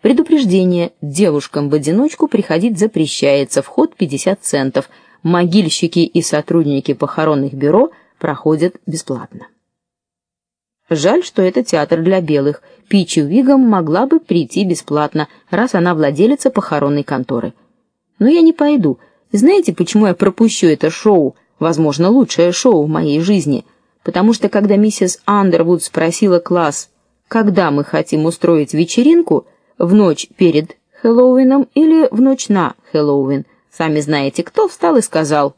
Предупреждение: девушкам в одиночку приходить запрещается, вход 50 центов. Могильщики и сотрудники похоронных бюро проходят бесплатно. Жаль, что это театр для белых. Пичи Уигам могла бы прийти бесплатно, раз она владелица похоронной конторы. Но я не пойду. Знаете, почему я пропущу это шоу? Возможно, лучшее шоу в моей жизни, потому что когда миссис Андервуд спросила класс, когда мы хотим устроить вечеринку, в ночь перед Хэллоуином или в ночь на Хэллоуин, сами знаете, кто встал и сказал: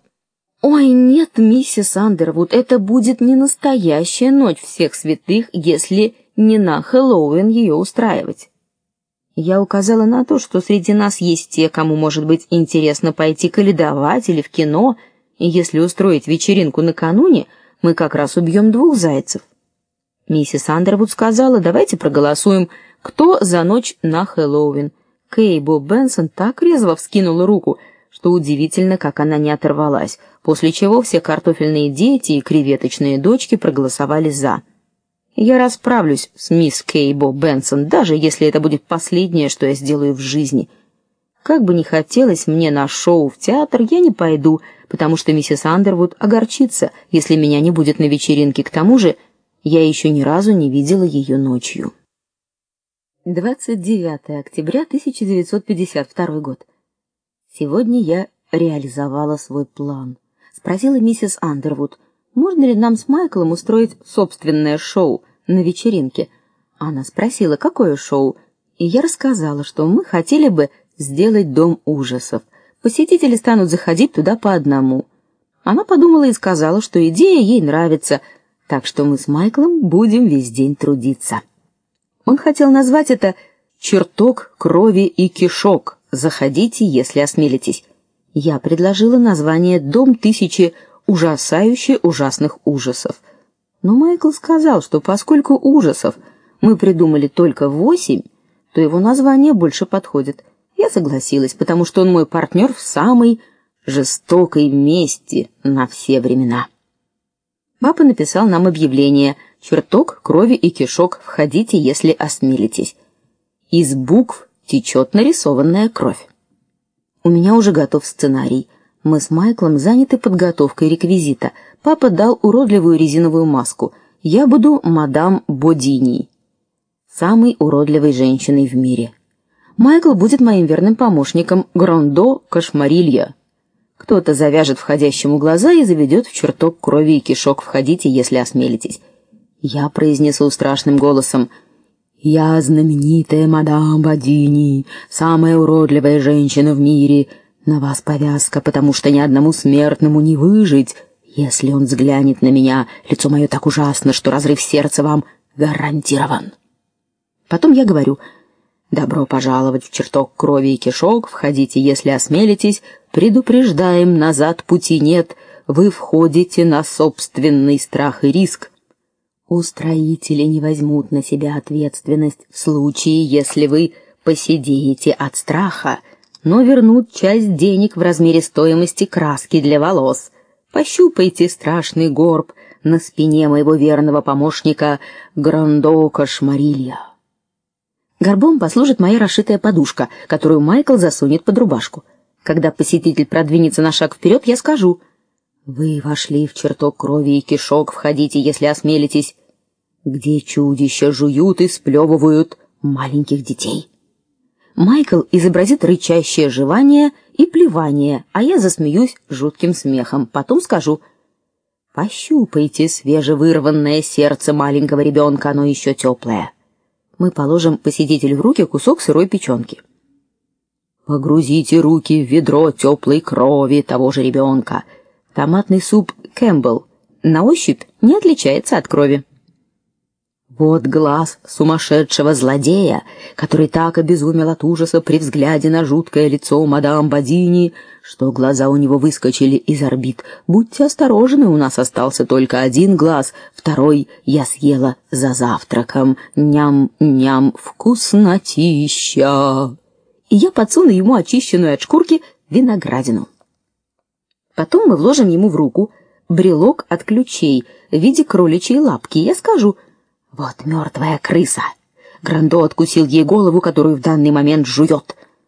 Ой, нет, миссис Андервуд, это будет не настоящая ночь всех святых, если не на Хэллоуин ее устраивать. Я указала на то, что среди нас есть те, кому может быть интересно пойти каледовать или в кино, и если устроить вечеринку накануне, мы как раз убьем двух зайцев. Миссис Андервуд сказала: "Давайте проголосуем, кто за ночь на Хэллоуин". Кейбо Бенсон так резво вскинула руку, что удивительно, как она не оторвалась, после чего все картофельные дети и креветочные дочки проголосовали за. Я расправлюсь с мисс Кейбо Бенсон, даже если это будет последнее, что я сделаю в жизни. Как бы ни хотелось мне на шоу в театр, я не пойду, потому что миссис Андервуд огорчится, если меня не будет на вечеринке. К тому же, я еще ни разу не видела ее ночью. 29 октября 1952 год. Сегодня я реализовала свой план. Спросила миссис Андервуд, можно ли нам с Майклом устроить собственное шоу на вечеринке. Она спросила, какое шоу, и я рассказала, что мы хотели бы сделать дом ужасов. Посетители станут заходить туда по одному. Она подумала и сказала, что идея ей нравится, так что мы с Майклом будем весь день трудиться. Он хотел назвать это чертог крови и кишок. Заходите, если осмелитесь. Я предложила название Дом тысячи ужасающе ужасных ужасов. Но Майкл сказал, что поскольку ужасов мы придумали только восемь, то его название больше подходит. Я согласилась, потому что он мой партнер в самой жестокой мести на все времена. Папа написал нам объявление: чертог крови и кишок, входите, если осмелитесь. Из букв течет нарисованная кровь. У меня уже готов сценарий. Мы с Майклом заняты подготовкой реквизита. Папа дал уродливую резиновую маску. Я буду мадам Бодини, самой уродливой женщиной в мире. Майкл будет моим верным помощником Грондо Кошмарилья. Кто-то завяжет входящему глаза и заведет в чертог крови и кишок. Входите, если осмелитесь. Я произнесу страшным голосом: я знаменитая мадам Бадини, самая уродливая женщина в мире. На вас повязка, потому что ни одному смертному не выжить. Если он взглянет на меня, лицо мое так ужасно, что разрыв сердца вам гарантирован. Потом я говорю: Добро пожаловать в чертог крови и кишок. Входите, если осмелитесь. Предупреждаем, назад пути нет. Вы входите на собственный страх и риск. Устроители не возьмут на себя ответственность в случае, если вы посидеете от страха, но вернут часть денег в размере стоимости краски для волос. Пощупайте страшный горб на спине моего верного помощника Грандо Кошмарилья. Горбом послужит моя расшитая подушка, которую Майкл засунет под рубашку. Когда посетитель продвинется на шаг вперед, я скажу: "Вы вошли в чертог крови и кишок, входите, если осмелитесь" где чудища жуют и сплевывают маленьких детей. Майкл изобразит рычащее жевание и плевание, а я засмеюсь жутким смехом. Потом скажу: "Пощупайте свежевырванное сердце маленького ребенка, оно еще теплое». Мы положим посетителю в руки кусок сырой печенки. Погрузите руки в ведро теплой крови того же ребенка. Томатный суп Кэмпбелл на ощупь не отличается от крови. Вот глаз сумасшедшего злодея, который так обезумел от ужаса при взгляде на жуткое лицо мадам Бадини, что глаза у него выскочили из орбит. Будьте осторожны, у нас остался только один глаз, второй я съела за завтраком. Ням-ням, вкуснотища. И я подсуну ему очищенную от шкурки виноградину. Потом мы вложим ему в руку брелок от ключей в виде кроличьей лапки. Я скажу: вот мертвая крыса. Грандо откусил ей голову, которую в данный момент жует.